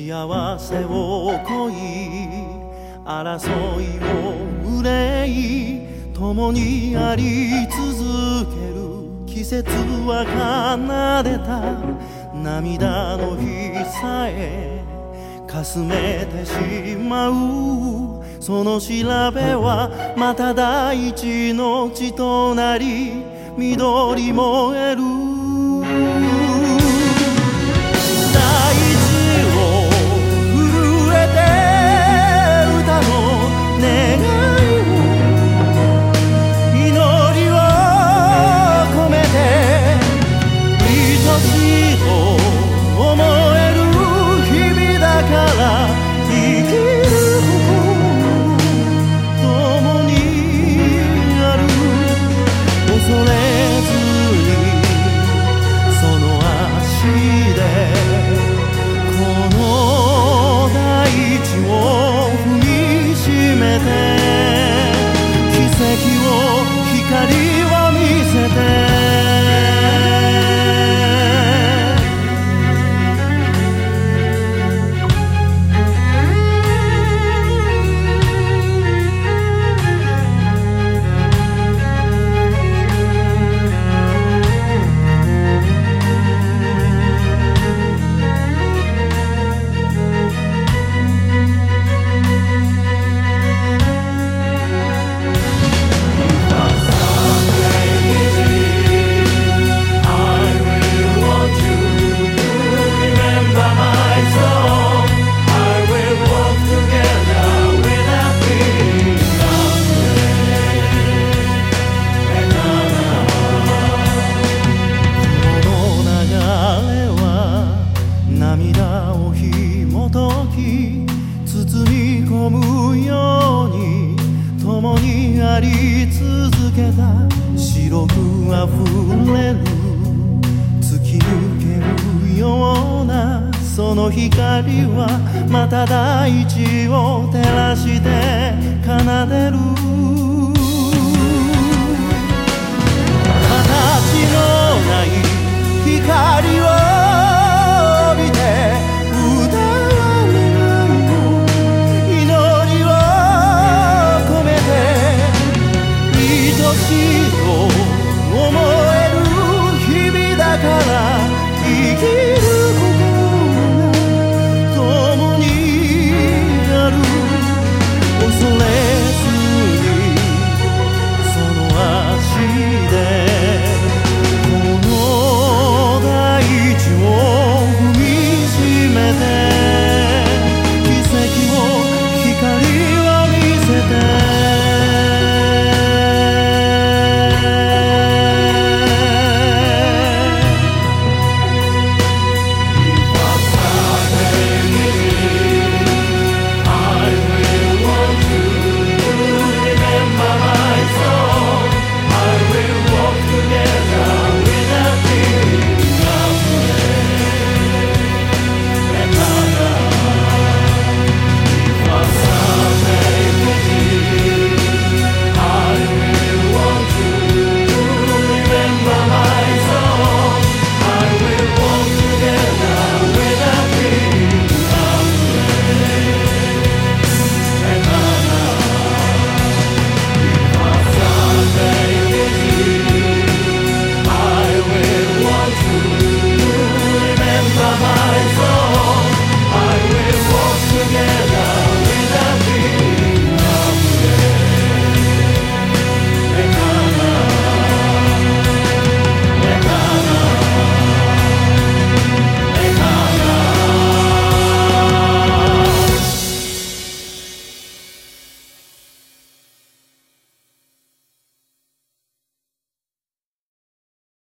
幸せを恋争いを憂い共にあり続ける季節は奏でた。涙の日さえかすめてしまう。その調べはまた大地の血となり緑燃える。Là 時包み込むように共にあり続けた。白く溢れる突き抜けるようなその光はまた大地を照らして奏でる。しとと思える日々だから生きる